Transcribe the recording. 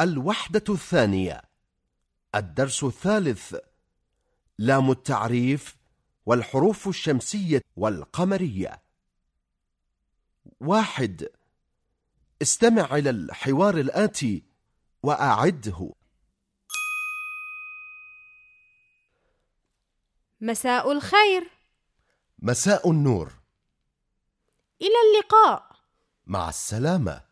الوحدة الثانية. الدرس الثالث لام التعريف والحروف الشمسية والقمرية. واحد استمع إلى الحوار الآتي وأعده. مساء الخير. مساء النور. إلى اللقاء. مع السلامة.